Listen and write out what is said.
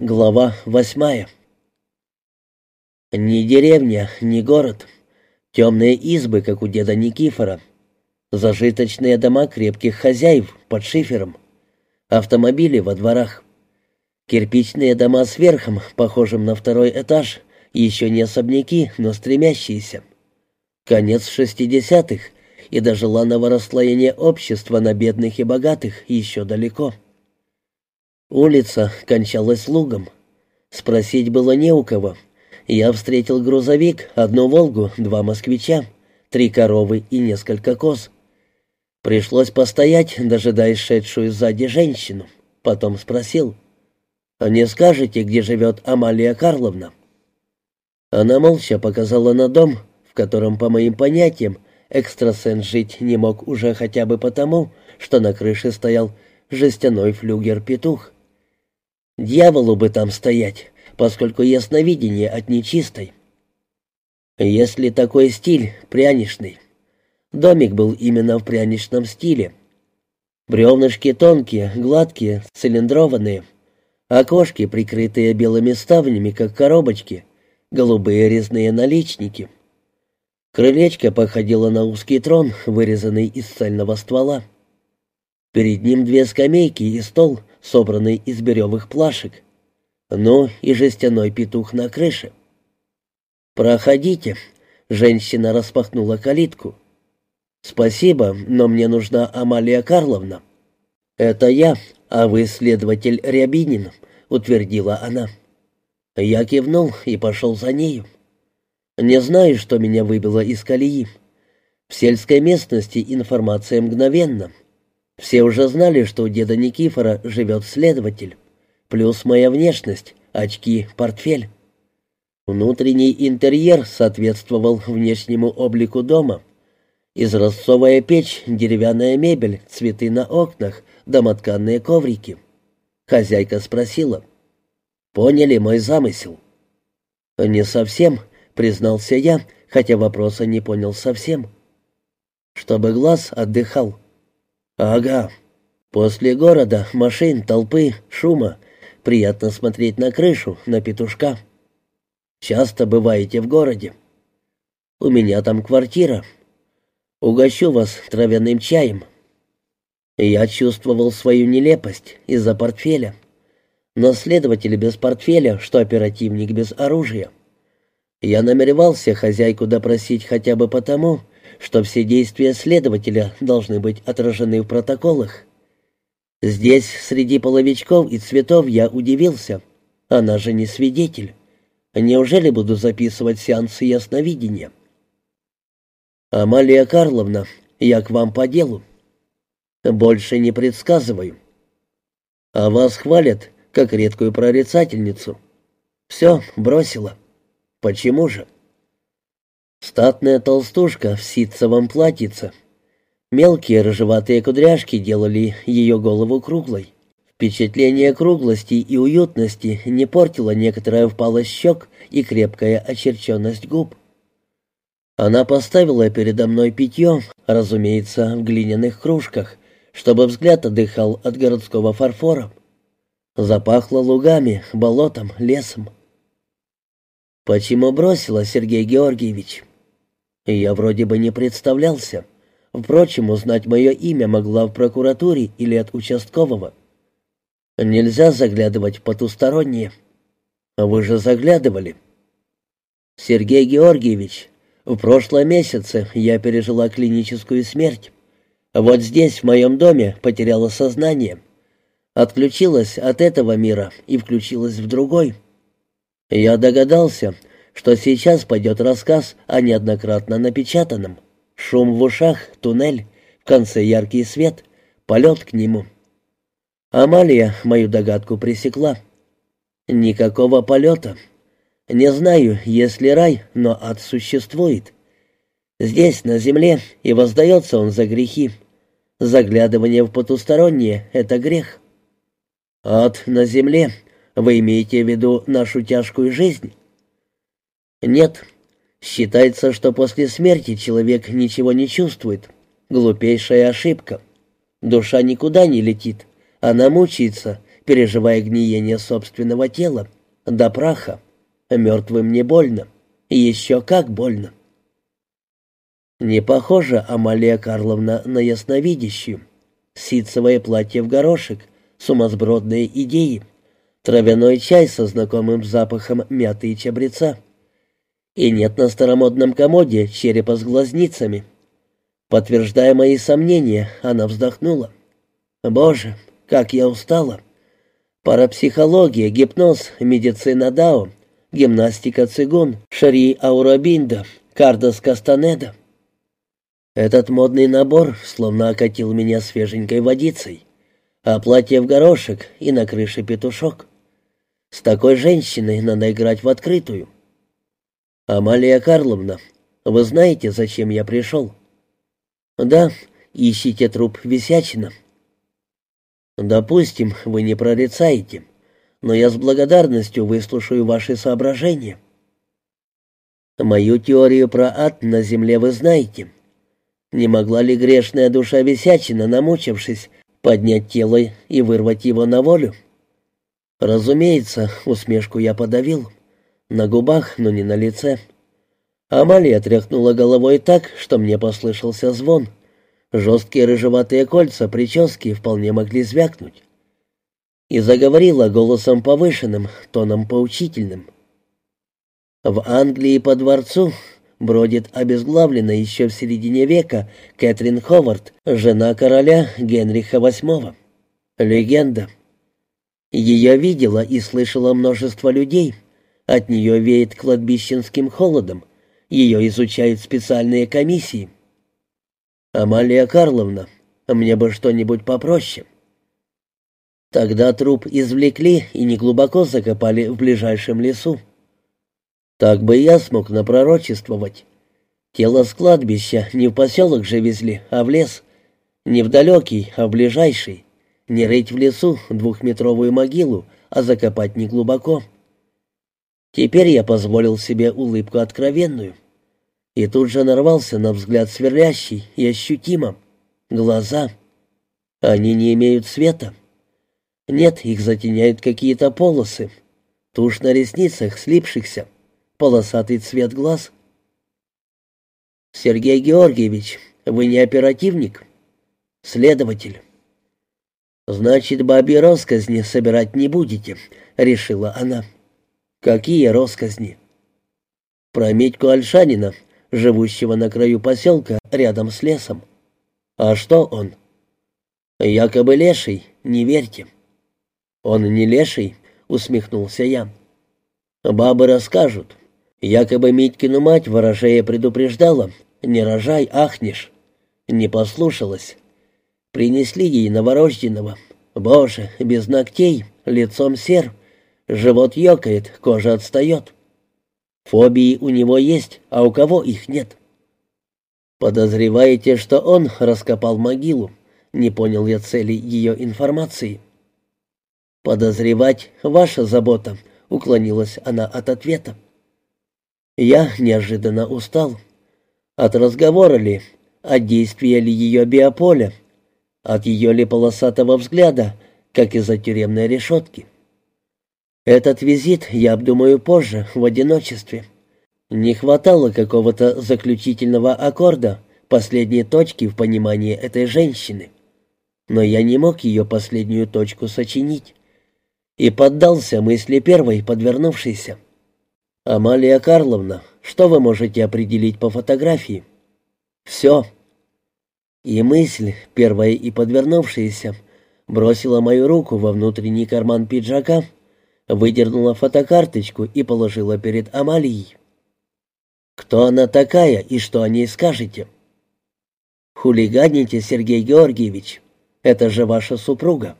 Глава восьмая. Ни деревня, ни город. Темные избы, как у деда Никифора. Зажиточные дома крепких хозяев под шифером. Автомобили во дворах. Кирпичные дома с верхом, похожим на второй этаж. Еще не особняки, но стремящиеся. Конец шестидесятых, и даже лановое расслоение общества на бедных и богатых еще далеко. Улица кончалась лугом. Спросить было не у кого. Я встретил грузовик, одну «Волгу», два «Москвича», три коровы и несколько коз. Пришлось постоять, дожидаясь шедшую сзади женщину. Потом спросил, «А не скажете, где живет Амалия Карловна?» Она молча показала на дом, в котором, по моим понятиям, экстрасенс жить не мог уже хотя бы потому, что на крыше стоял жестяной флюгер-петух. Дьяволу бы там стоять, поскольку ясновидение от нечистой. Если такой стиль, пряничный. Домик был именно в пряничном стиле. Бревнышки тонкие, гладкие, цилиндрованные. Окошки, прикрытые белыми ставнями, как коробочки. Голубые резные наличники. Крылечко походило на узкий трон, вырезанный из цельного ствола. Перед ним две скамейки и стол, собранный из беревых плашек. Ну и жестяной петух на крыше. «Проходите», — женщина распахнула калитку. «Спасибо, но мне нужна Амалия Карловна». «Это я, а вы следователь Рябинин», — утвердила она. Я кивнул и пошел за нею. Не знаю, что меня выбило из колеи. В сельской местности информация мгновенна. Все уже знали, что у деда Никифора живет следователь. Плюс моя внешность, очки, портфель. Внутренний интерьер соответствовал внешнему облику дома. Изразцовая печь, деревянная мебель, цветы на окнах, домотканные коврики. Хозяйка спросила. «Поняли мой замысел?» «Не совсем», — признался я, хотя вопроса не понял совсем. «Чтобы глаз отдыхал». «Ага. После города, машин, толпы, шума. Приятно смотреть на крышу, на петушка. Часто бываете в городе. У меня там квартира. Угощу вас травяным чаем». Я чувствовал свою нелепость из-за портфеля. Но следователь без портфеля, что оперативник без оружия. Я намеревался хозяйку допросить хотя бы потому, что все действия следователя должны быть отражены в протоколах. Здесь, среди половичков и цветов, я удивился. Она же не свидетель. Неужели буду записывать сеансы ясновидения? «Амалия Карловна, я к вам по делу. Больше не предсказываю. А вас хвалят, как редкую прорицательницу. Все, бросила. Почему же?» Статная толстушка в ситцевом платьице. Мелкие рыжеватые кудряшки делали ее голову круглой. Впечатление круглости и уютности не портило некоторая впалость щек и крепкая очерченность губ. Она поставила передо мной питье, разумеется, в глиняных кружках, чтобы взгляд отдыхал от городского фарфора. Запахло лугами, болотом, лесом. «Почему бросила, Сергей Георгиевич?» Я вроде бы не представлялся. Впрочем, узнать мое имя могла в прокуратуре или от участкового. Нельзя заглядывать в потусторонние. Вы же заглядывали. Сергей Георгиевич, в прошлом месяце я пережила клиническую смерть. Вот здесь, в моем доме, потеряла сознание. Отключилась от этого мира и включилась в другой. Я догадался, что сейчас пойдет рассказ о неоднократно напечатанном. Шум в ушах, туннель, в конце яркий свет, полет к нему. Амалия мою догадку пресекла. Никакого полета. Не знаю, есть ли рай, но ад существует. Здесь, на земле, и воздается он за грехи. Заглядывание в потустороннее — это грех. Ад на земле. Вы имеете в виду нашу тяжкую жизнь? Нет. Считается, что после смерти человек ничего не чувствует. Глупейшая ошибка. Душа никуда не летит. Она мучается, переживая гниение собственного тела, до праха. Мертвым не больно. Еще как больно. Не похожа Амалия Карловна на ясновидящую. Ситцевое платье в горошек, сумасбродные идеи, травяной чай со знакомым запахом мяты и чабреца. И нет на старомодном комоде черепа с глазницами. Подтверждая мои сомнения, она вздохнула. «Боже, как я устала! Парапсихология, гипноз, медицина Дао, гимнастика цигун, шари аурабинда, кардос кастанеда. Этот модный набор словно окатил меня свеженькой водицей, а платье в горошек и на крыше петушок. С такой женщиной надо играть в открытую. «Амалия Карловна, вы знаете, зачем я пришел?» «Да, ищите труп Висячина». «Допустим, вы не прорицаете, но я с благодарностью выслушаю ваши соображения». «Мою теорию про ад на земле вы знаете. Не могла ли грешная душа Висячина, намучившись, поднять тело и вырвать его на волю?» «Разумеется, усмешку я подавил. На губах, но не на лице». Амалия тряхнула головой так, что мне послышался звон. Жесткие рыжеватые кольца прически вполне могли звякнуть. И заговорила голосом повышенным, тоном поучительным. В Англии по дворцу бродит обезглавленная еще в середине века Кэтрин Ховард, жена короля Генриха VIII. Легенда. Ее видела и слышала множество людей. От нее веет кладбищенским холодом. Ее изучают специальные комиссии. «Амалия Карловна, мне бы что-нибудь попроще». Тогда труп извлекли и неглубоко закопали в ближайшем лесу. Так бы я смог напророчествовать. Тело с кладбища не в поселок же везли, а в лес. Не в далекий, а в ближайший. Не рыть в лесу двухметровую могилу, а закопать неглубоко. Теперь я позволил себе улыбку откровенную и тут же нарвался на взгляд сверлящий и ощутимо. Глаза. Они не имеют цвета. Нет, их затеняют какие-то полосы. Тушь на ресницах слипшихся. Полосатый цвет глаз. «Сергей Георгиевич, вы не оперативник?» «Следователь». «Значит, бабьи росказни собирать не будете», — решила она. «Какие росказни?» «Про Митьку Альшанина живущего на краю поселка рядом с лесом. А что он? Якобы леший, не верьте. Он не леший, усмехнулся я. Бабы расскажут. Якобы Митькину мать ворожея предупреждала, не рожай, ахнешь. Не послушалась. Принесли ей новорожденного. Боже, без ногтей, лицом сер. Живот ёкает, кожа отстает. Фобии у него есть, а у кого их нет? Подозреваете, что он раскопал могилу? Не понял я цели ее информации. Подозревать ваша забота, уклонилась она от ответа. Я неожиданно устал. От разговора ли, от действия ли ее биополя, от ее ли полосатого взгляда, как из-за тюремной решетки. Этот визит я обдумаю позже, в одиночестве. Не хватало какого-то заключительного аккорда, последней точки в понимании этой женщины. Но я не мог ее последнюю точку сочинить. И поддался мысли первой, подвернувшейся. «Амалия Карловна, что вы можете определить по фотографии?» «Все». И мысль, первая и подвернувшаяся, бросила мою руку во внутренний карман пиджака — выдернула фотокарточку и положила перед Амалией. «Кто она такая и что о ней скажете?» «Хулиганите, Сергей Георгиевич. Это же ваша супруга».